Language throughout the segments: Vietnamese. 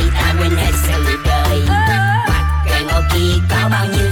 tay ta quên hết sự đời Mặt càng ô kia có bao nhiêu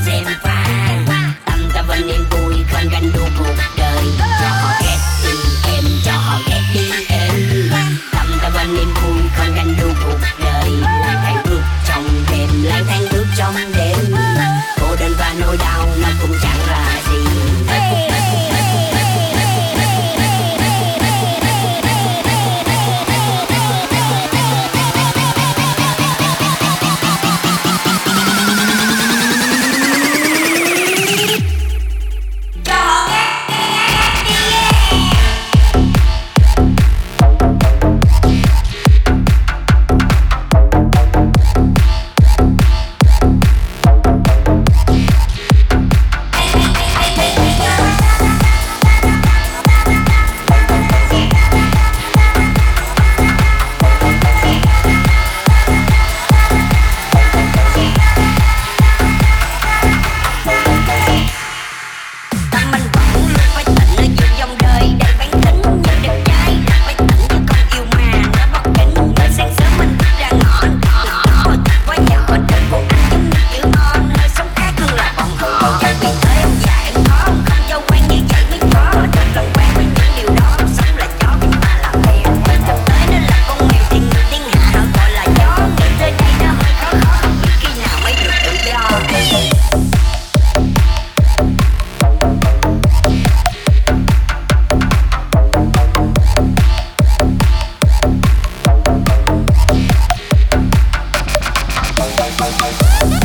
Bye.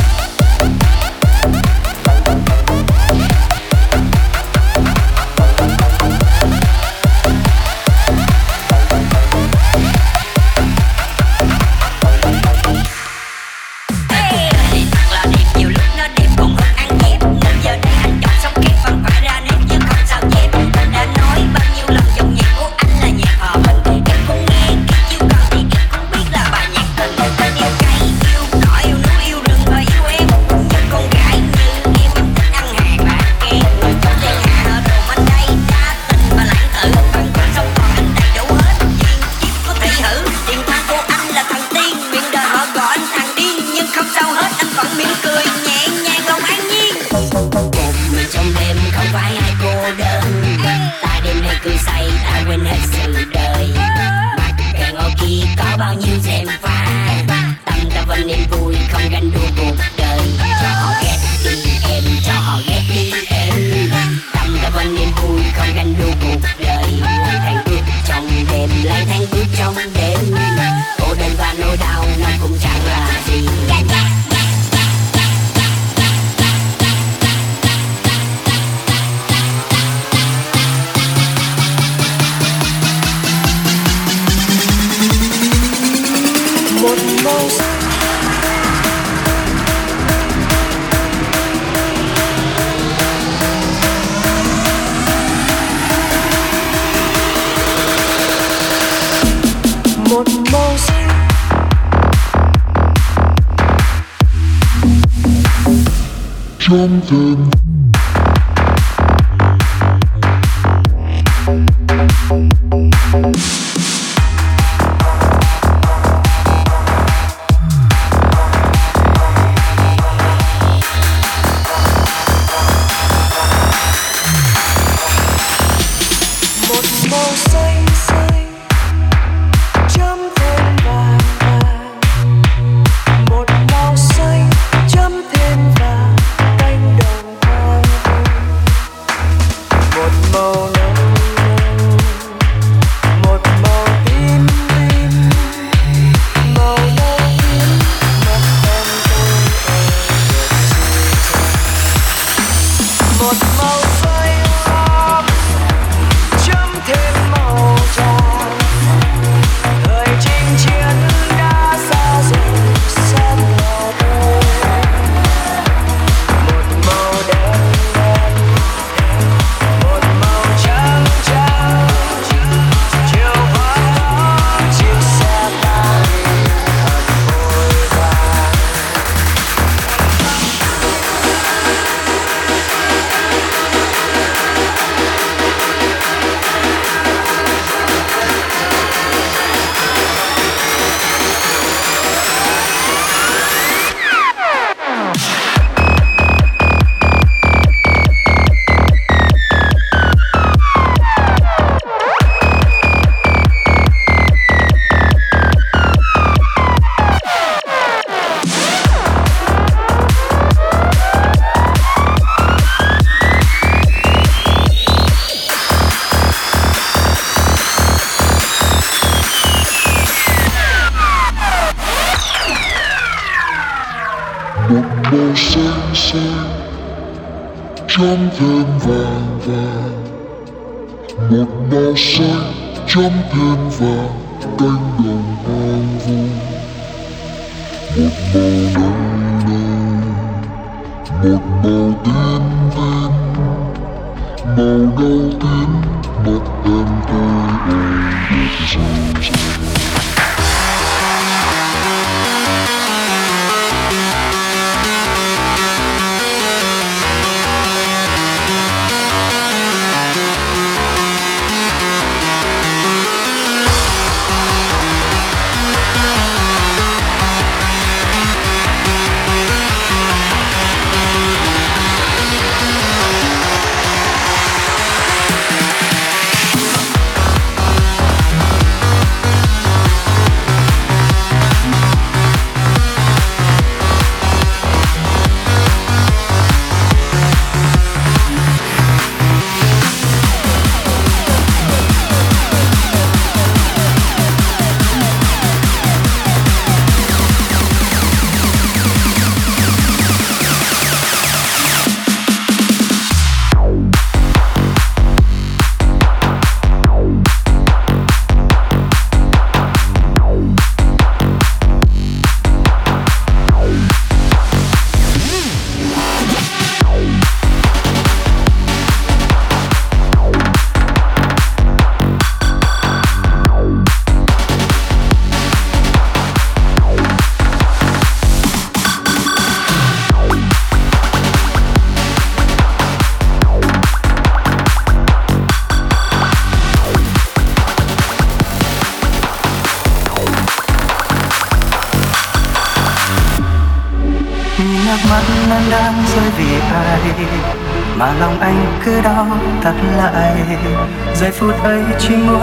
dum dum.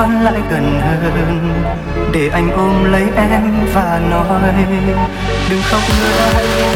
Con lại gần hơn. Để anh ôm lấy em và nói đừng khóc nữa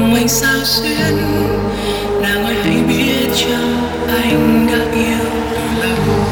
lòng sao xuyên nàng ơi hãy biết cho anh đã yêu. lâu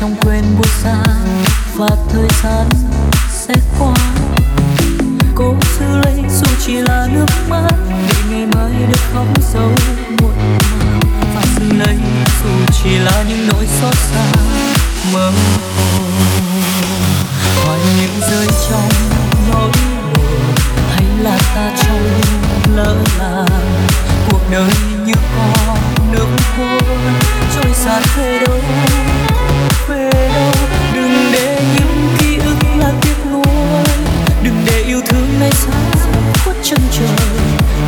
trong quên buốt xa và thời gian sẽ qua. Cố giữ lấy dù chỉ là nước mắt, để ngày mai được không dấu muộn màng. Và giữ lấy dù chỉ là những nỗi xót xa, mơ hồ. Hỏi những rơi trong nỗi buồn, hay là ta trong lỡ là cuộc đời như con nước khô trôi xa thế đâu chân trời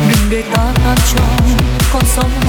đừng để ta tan trong con sóng